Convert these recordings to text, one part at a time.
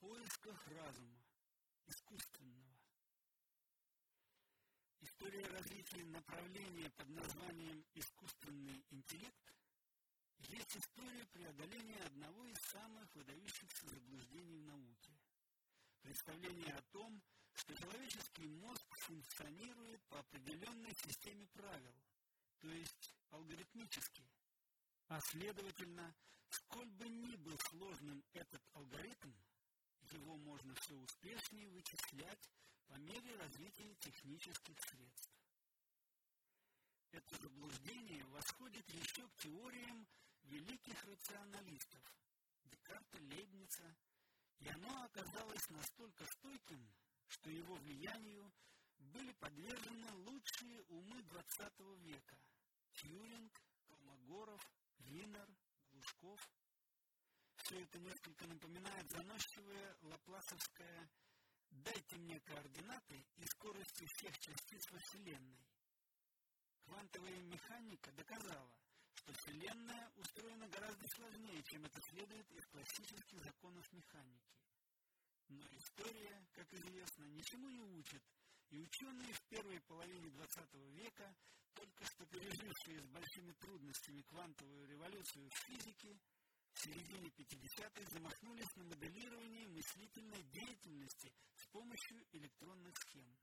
поисках разума, искусственного. История развития направления под названием «искусственный интеллект» есть история преодоления одного из самых выдающихся заблуждений в науке. Представление о том, что человеческий мозг функционирует по определенной системе правил, то есть алгоритмически. А следовательно, сколь бы ни был сложным этот алгоритм, его можно все успешнее вычислять по мере развития технических средств. Это заблуждение восходит еще к теориям великих рационалистов Декарта, Лейбница, и оно оказалось настолько стойким, что его влиянию были подвержены лучшие умы XX века – Тьюринг, Колмогоров, Винер, Глушков. Все это несколько напоминает заносчивое лапласовское «дайте мне координаты и скорости всех частиц во Вселенной». Квантовая механика доказала, что Вселенная устроена гораздо сложнее, чем это следует из классических законов механики. Но история, как известно, ничему не учит, и ученые в первой половине XX века, только что пережившие с большими трудностями квантовую революцию в физике, середине 50-х замахнулись на моделирование мыслительной деятельности с помощью электронных схем.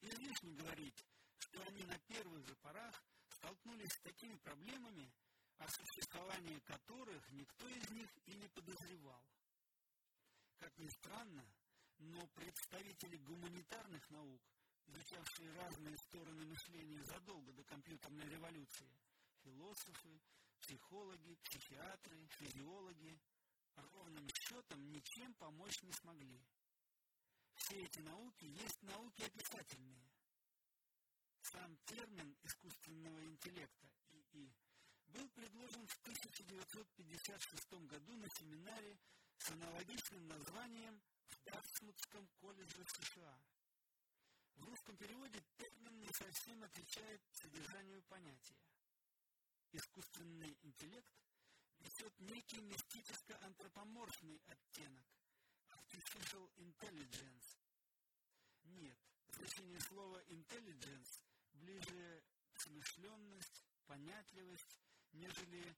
Излишне говорить, что они на первых же порах столкнулись с такими проблемами, о существовании которых никто из них и не подозревал. Как ни странно, но представители гуманитарных наук, изучавшие разные стороны мышления задолго до компьютерной революции, философы, психологи, психиатры, физиологи, ровным счетом ничем помочь не смогли. Все эти науки есть науки описательные. Сам термин искусственного интеллекта ИИ был предложен в 1956 году на семинаре с аналогичным названием в Дартмутском колледже США. В русском переводе термин не совсем отвечает содержанию понятия. Искусственный интеллект несет некий мистическо-антропоморфный оттенок artificial intelligence. Нет, значение слова intelligence ближе смышленность, понятливость, нежели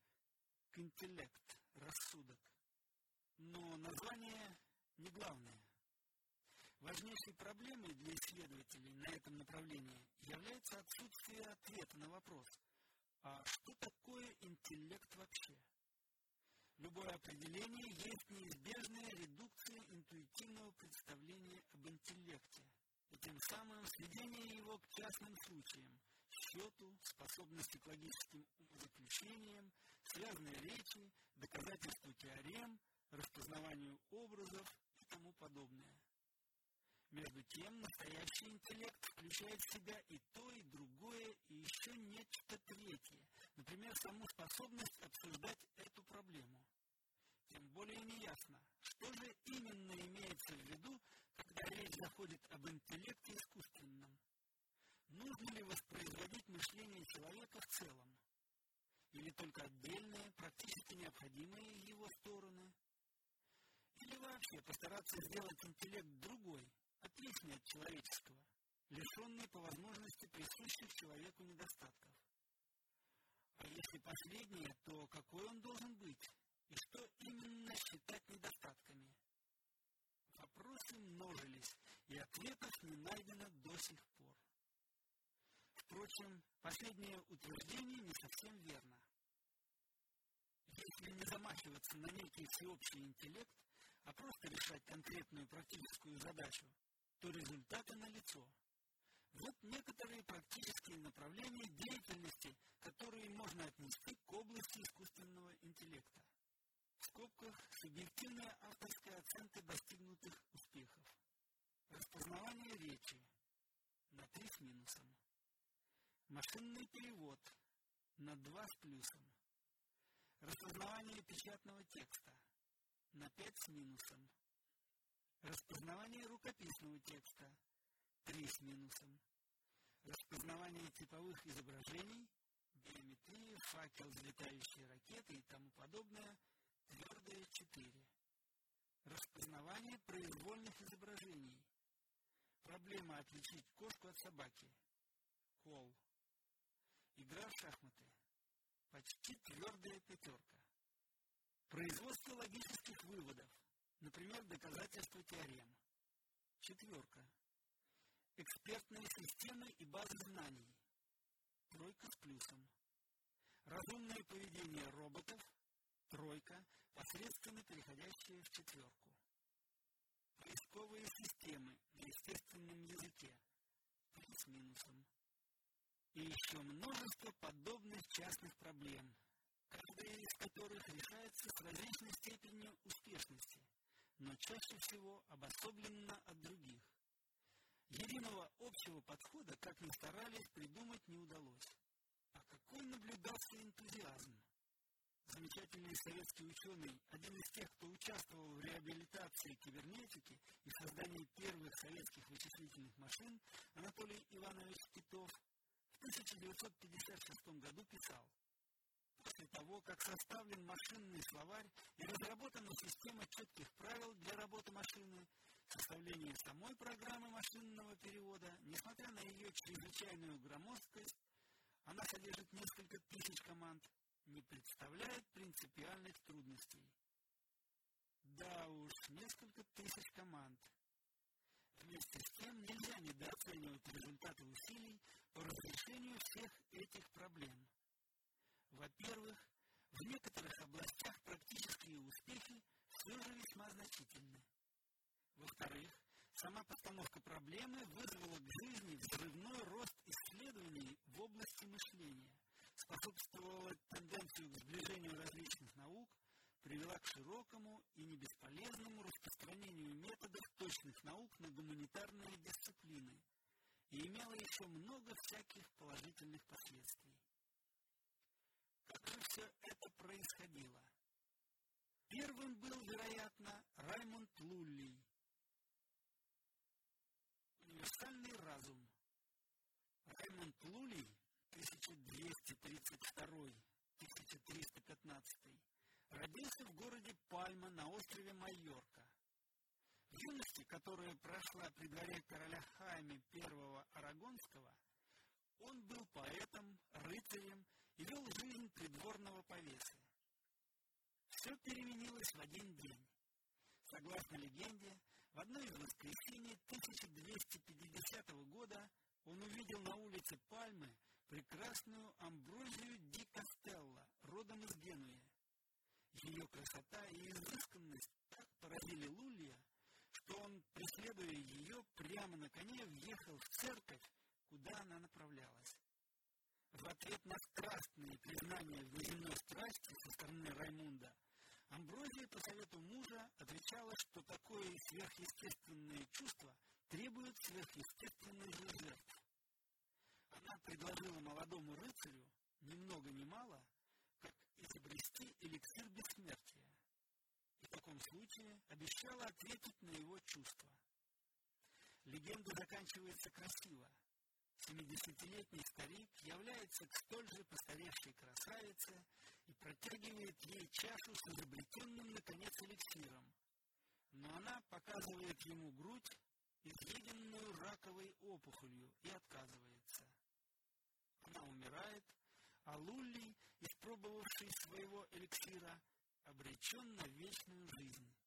к интеллект, рассудок. Но название не главное. Важнейшей проблемой для исследователей на этом направлении является отсутствие ответа на вопрос, а что такое интеллект вообще? Любое определение есть неизбежная редукция интуитивного представления об интеллекте, и тем самым сведение его к частным случаям, счету, способности к логическим заключениям, связанной речи, доказательству теорем, распознаванию образов и тому подобное. Между тем, настоящий интеллект включает в себя и то, и другое, и еще нечто третье. Например, саму способность обсуждать эту проблему. Тем более неясно, что же именно имеется в виду, когда речь заходит об интеллекте искусственном. Нужно ли воспроизводить мышление человека в целом? Или только отдельные, практически необходимые его стороны? Или вообще постараться сделать интеллект другой, отличный от человеческого, лишенный по возможности присущих человеку недостатков? А если последнее, то какой он должен быть? И что именно считать недостатками? Вопросы множились, и ответов не найдено до сих пор. Впрочем, последнее утверждение не совсем верно. Если не замахиваться на некий всеобщий интеллект, а просто решать конкретную практическую задачу, то результаты налицо. Вот некоторые практические направления деятельности, которые можно отнести к области искусственного интеллекта. В скобках субъективная авторская оценка достигнутых успехов. Распознавание речи на три с минусом. Машинный перевод на два с плюсом. Распознавание печатного текста на пять с минусом. Распознавание рукописного текста три с минусом. Распознавание типовых изображений, биометрия, факел, взлетающие ракеты и тому подобное твердое четыре. распознавание произвольных изображений. Проблема отличить кошку от собаки. Кол. Игра в шахматы. Почти твердая пятерка. Производство логических выводов. Например, доказательство теорем. Четверка. Экспертные системы и базы знаний. Тройка с плюсом. Разумное поведение роботов. Тройка, посредственно переходящая в четверку. Поисковые системы на естественном языке. Три с минусом. И еще множество подобных частных проблем, каждая из которых решается с различной степенью успешности, но чаще всего обособленно от других. Единого общего подхода, как ни старались, придумать не удалось. А какой наблюдался энтузиазм! Замечательный советский ученый, один из тех, кто участвовал в реабилитации кибернетики и создании первых советских вычислительных машин, Анатолий Иванович Титов, в 1956 году писал, После того, как составлен машинный словарь и разработана система четких правил для работы машины, составление самой программы машинного перевода, несмотря на ее чрезвычайную громоздкость, она содержит несколько тысяч команд, не представляет принципиальных трудностей. Да уж, несколько тысяч команд. Вместе с тем нельзя недооценивать результаты усилий по разрешению всех этих проблем. Во-первых, в некоторых областях практические успехи все же весьма значительны. Во-вторых, сама постановка проблемы вызвала к жизни взрывной рост исследований в области мышления, способствовала тенденцию к сближению различных наук, привела к широкому и не бесполезному распространению методов точных наук на гуманитарные дисциплины и имела еще много всяких положительных последствий. Же все это происходило? Первым был, вероятно, Раймонд Лулли. Универсальный разум. Раймонд Лулли 1232-1315 родился в городе Пальма на острове Майорка. В юности, которая прошла при дворе короля Хайме I Арагонского, он был поэтом, рыцарем и вел жизнь придворного повесы. Все переменилось в один день. Согласно легенде, в одно из воскресений 1250 года он увидел на улице Пальмы прекрасную Амброзию ди Кастелло, родом из Генуи. Ее красота и изысканность так поразили Лулия, что он, преследуя ее, прямо на коне въехал в церковь, куда она направлялась. В ответ на страстные признания внеземной страсти со стороны Раймунда, Амброзия по совету мужа отвечала, что такое сверхъестественное чувство требует сверхъестественных жертв. Она предложила молодому рыцарю ни много ни мало, как изобрести эликсир бессмертия, и в таком случае обещала ответить на его чувства. Легенда заканчивается красиво. Семидесятилетний старик является к столь же постаревшей красавице и протягивает ей чашу с изобретенным, наконец, эликсиром. Но она показывает ему грудь, изъеденную раковой опухолью, и отказывается. Она умирает, а Лулли, испробовавший своего эликсира, обречен на вечную жизнь.